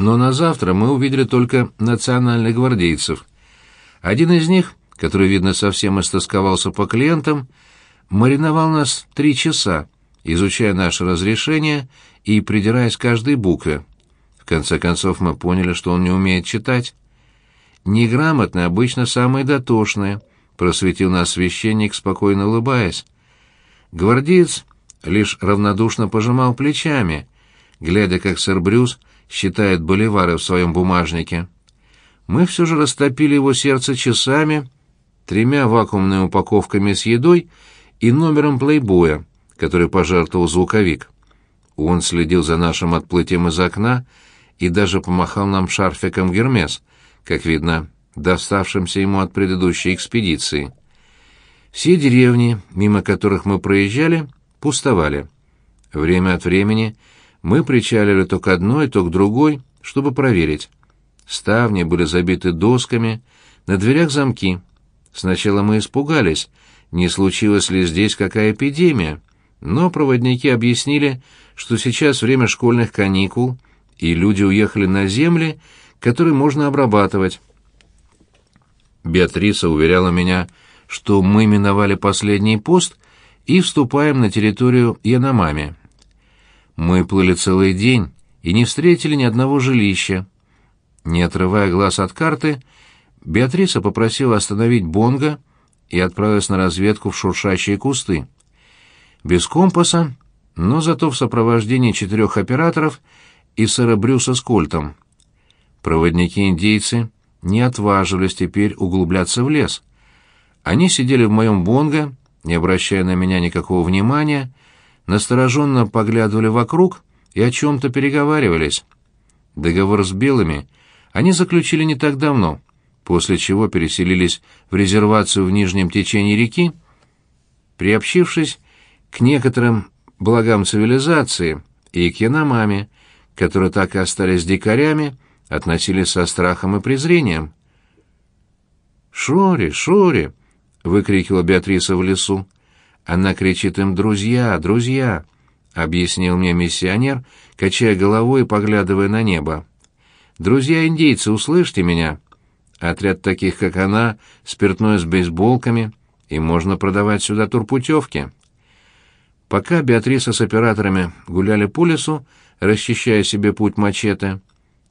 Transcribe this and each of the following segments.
но на завтра мы увидели только национальных гвардейцев. Один из них, который, видно, совсем истосковался по клиентам, мариновал нас три часа, изучая наше разрешение и придираясь к каждой букве. В конце концов мы поняли, что он не умеет читать. Неграмотные обычно самые дотошные, просветил нас священник, спокойно улыбаясь. Гвардеец лишь равнодушно пожимал плечами, глядя, как сэр Брюс считает боливары в своем бумажнике. Мы все же растопили его сердце часами, тремя вакуумными упаковками с едой и номером плейбоя, который пожертвовал звуковик. Он следил за нашим отплытием из окна и даже помахал нам шарфиком Гермес, как видно, доставшимся ему от предыдущей экспедиции. Все деревни, мимо которых мы проезжали, пустовали. Время от времени мы причалили то к одной, то к другой, чтобы проверить. Ставни были забиты досками, на дверях замки. Сначала мы испугались, не случилась ли здесь какая эпидемия, но проводники объяснили, что сейчас время школьных каникул, и люди уехали на земли, которые можно обрабатывать. Беатриса уверяла меня, что мы миновали последний пост и вступаем на территорию Яномами. Мы плыли целый день и не встретили ни одного жилища. Не отрывая глаз от карты, Беатриса попросила остановить Бонга и отправилась на разведку в шуршащие кусты. Без компаса, но зато в сопровождении четырех операторов и сэра Брюса с Кольтом. Проводники-индейцы не отваживались теперь углубляться в лес. Они сидели в моем бонго, не обращая на меня никакого внимания, настороженно поглядывали вокруг и о чем-то переговаривались. Договор с белыми они заключили не так давно, после чего переселились в резервацию в нижнем течении реки, приобщившись к некоторым благам цивилизации и к Яномаме, которые так и остались дикарями, относились со страхом и презрением. «Шори, Шори!» — выкрикивала Беатриса в лесу. Она кричит им «Друзья, друзья!» — объяснил мне миссионер, качая головой и поглядывая на небо. «Друзья индейцы, услышьте меня! Отряд таких, как она, спиртное с бейсболками, и можно продавать сюда турпутевки». Пока Беатриса с операторами гуляли по лесу, расчищая себе путь мачете,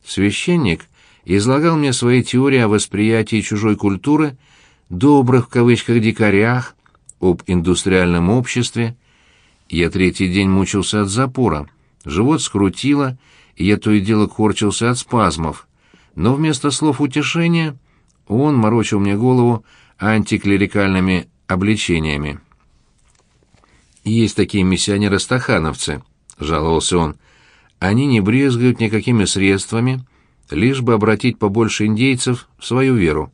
священник излагал мне свои теории о восприятии чужой культуры, добрых в кавычках дикарях, об индустриальном обществе. Я третий день мучился от запора, живот скрутило, и я то и дело корчился от спазмов. Но вместо слов утешения он морочил мне голову антиклерикальными обличениями. «Есть такие миссионеры-стахановцы», — жаловался он. «Они не брезгают никакими средствами, лишь бы обратить побольше индейцев в свою веру.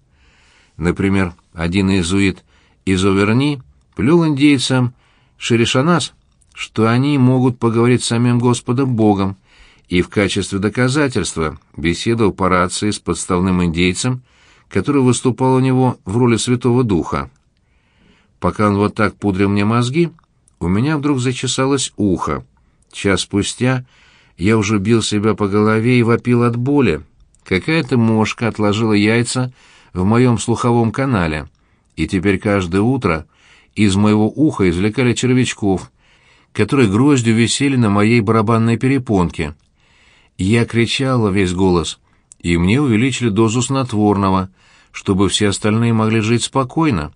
Например, один иезуит из Оверни плюл индейцам Шеришанас, что они могут поговорить с самим Господом Богом, и в качестве доказательства беседовал по рации с подставным индейцем, который выступал у него в роли Святого Духа. Пока он вот так пудрил мне мозги, у меня вдруг зачесалось ухо. Час спустя я уже бил себя по голове и вопил от боли. Какая-то мошка отложила яйца в моем слуховом канале, и теперь каждое утро из моего уха извлекали червячков, которые гроздью висели на моей барабанной перепонке. Я кричал во весь голос, и мне увеличили дозу снотворного, чтобы все остальные могли жить спокойно.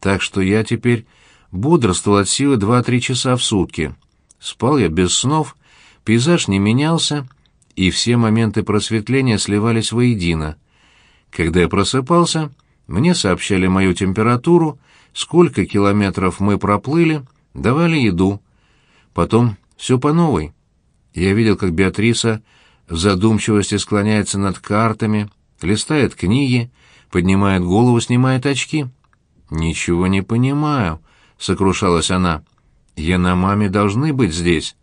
Так что я теперь бодрствовал от силы два-три часа в сутки. Спал я без снов, пейзаж не менялся, и все моменты просветления сливались воедино. Когда я просыпался, мне сообщали мою температуру, сколько километров мы проплыли, давали еду. Потом все по новой. Я видел, как Беатриса в задумчивости склоняется над картами, листает книги, поднимает голову, снимает очки. «Ничего не понимаю», сокрушалась она. «Я на маме должны быть здесь».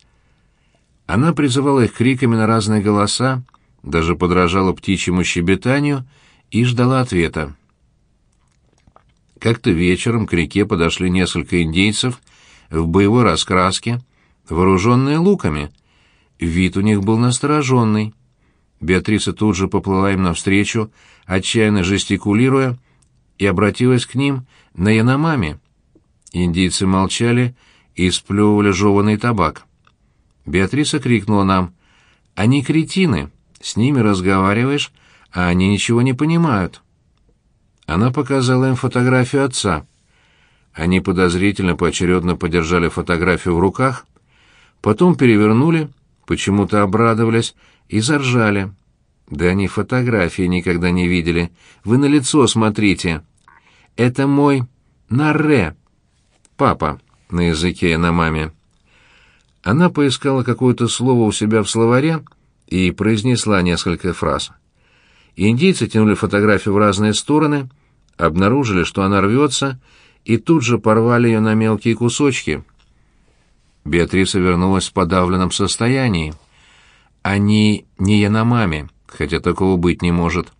Она призывала их криками на разные голоса, даже подражала птичьему щебетанию и ждала ответа. Как-то вечером к реке подошли несколько индейцев в боевой раскраске, вооруженные луками. Вид у них был настороженный. Беатриса тут же поплыла им навстречу, отчаянно жестикулируя, и обратилась к ним на Яномами. Индийцы молчали и сплевывали жеванный табак. Беатриса крикнула нам. «Они кретины. С ними разговариваешь, а они ничего не понимают». Она показала им фотографию отца. Они подозрительно поочередно подержали фотографию в руках, потом перевернули, почему-то обрадовались и заржали. Да они фотографии никогда не видели. Вы на лицо смотрите. Это мой Нарре. Папа на языке на маме. Она поискала какое-то слово у себя в словаре и произнесла несколько фраз. Индийцы тянули фотографию в разные стороны, обнаружили, что она рвется, и тут же порвали ее на мелкие кусочки. Беатриса вернулась в подавленном состоянии. Они не Яномами, хотя такого быть не может.